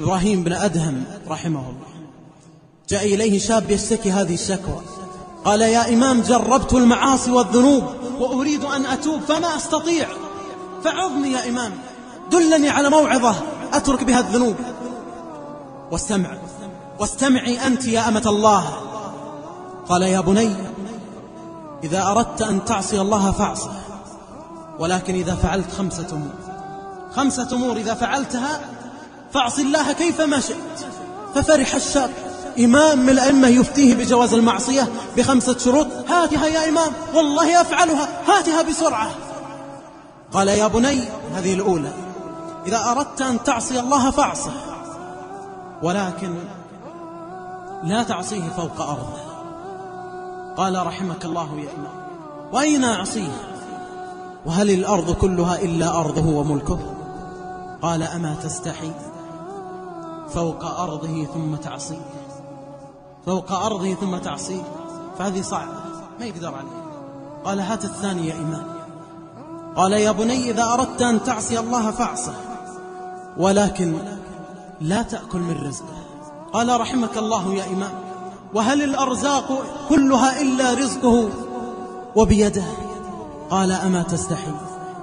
إبراهيم بن أدهم رحمه الله. جاء إليه شاب يشتكي هذه الشكوى. قال يا إمام جربت المعاصي والذنوب وأريد أن أتوب فما أستطيع. فعظني يا إمام دلني على موعظة أترك بها الذنوب. واستمع واستمعي أنت يا أمة الله. قال يا بني إذا أردت أن تعصي الله فاعصه ولكن إذا فعلت خمسة أمور. خمسة أمور إذا فعلتها فاعص الله كيفما شئت. ففرح الشاب إمام من الأئمة يفتيه بجواز المعصية بخمسة شروط. هاتها يا إمام. والله أفعلها. هاتها بسرعة. قال يا بني هذه الأولى. إذا أردت أن تعصي الله فاعصه. ولكن لا تعصيه فوق أرضه. قال رحمك الله يا إمام. وأين أعصيه؟ وهل الأرض كلها إلا أرضه وملكه؟ قال أما تستحي؟ فوق أرضه ثم تعصيه فوق أرضه ثم تعصيه فهذه صعبة ما يقدر عليها. قال هات الثاني يا إمام. قال يا بني إذا أردت أن تعصي الله فاعصه. ولكن لا تأكل من رزقه. قال رحمك الله يا إمام. وهل الأرزاق كلها إلا رزقه؟ وبيده. قال أما تستحي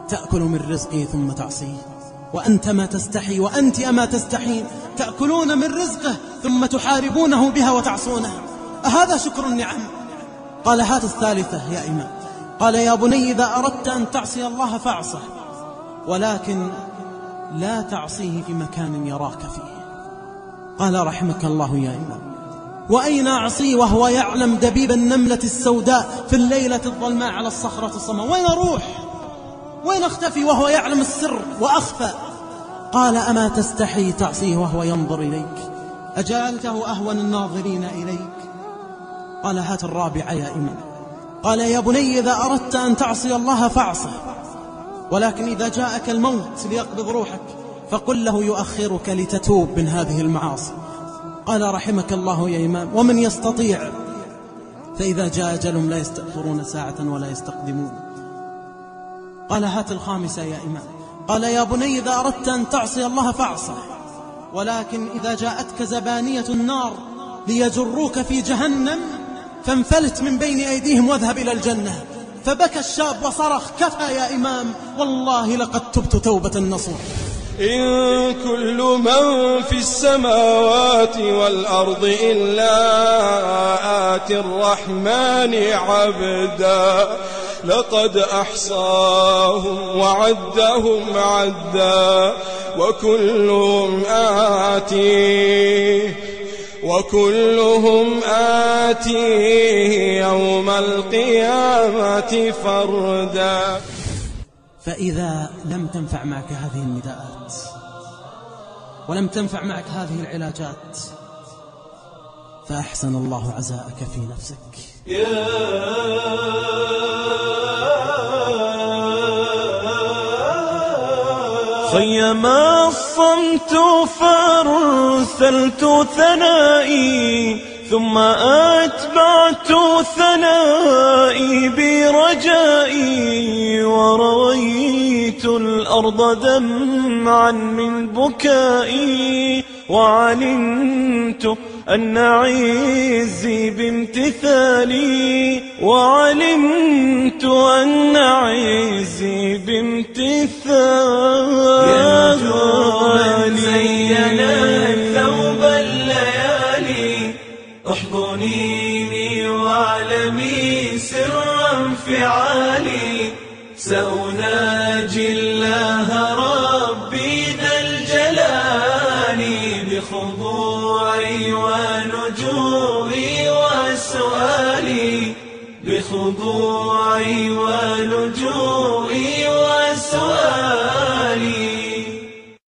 تأكل من رزقه ثم تعصيه. وأنت ما تستحي وأنت أما تستحين تأكلون من رزقه ثم تحاربونه بها وتعصونه. أهذا شكر النعم؟ قال هات الثالثة يا إمام. قال يا بني إذا أردت أن تعصي الله فاعصه ولكن لا تعصيه في مكان يراك فيه. قال رحمك الله يا إمام. وأين أعصي وهو يعلم دبيب النملة السوداء في الليلة الظلماء على الصخرة الصماء؟ وين أروح؟ وين أختفي وهو يعلم السر وأخفى؟ قال أما تستحي تعصيه وهو ينظر إليك؟ أجعلته أهون الناظرين إليك؟ قال هات الرابعة يا إمام. قال يا بني إذا أردت أن تعصي الله فاعصه. ولكن إذا جاءك الموت ليقبض روحك فقل له يؤخرك لتتوب من هذه المعاصي. قال رحمك الله يا إمام. ومن يستطيع؟ فإذا جاء أجلهم لا يستأخرون ساعة ولا يستقدمون. قال هات الخامسة يا إمام. قال يا بني إذا أردت أن تعصي الله فاعصه ولكن إذا جاءتك زبانية النار ليجروك في جهنم فانفلت من بين أيديهم واذهب إلى الجنة. فبكى الشاب وصرخ كفى يا إمام. والله لقد تبت توبة نصوح إن كل من في السماوات والأرض إلا آتي الرحمن عبدا. لقد أحصاهم وعدهم عدا وكلهم آتيه وكلهم آتيه يوم القيامة فردا. فإذا لم تنفع معك هذه النداءات ولم تنفع معك هذه العلاجات فأحسن الله عزاءك في نفسك. خيما الصمت فارسلت ثنائي ثم أتبعت ثنائي برجائي ورويت الأرض دمعا من بكائي. وعلمت أن عزي بامتثالي وعلمت أن عزي بامتثالي. يا من زين ثوب الليالي احضنيني واعلمي سر انفعالي سأناجي الله بخضوعي ولجوعي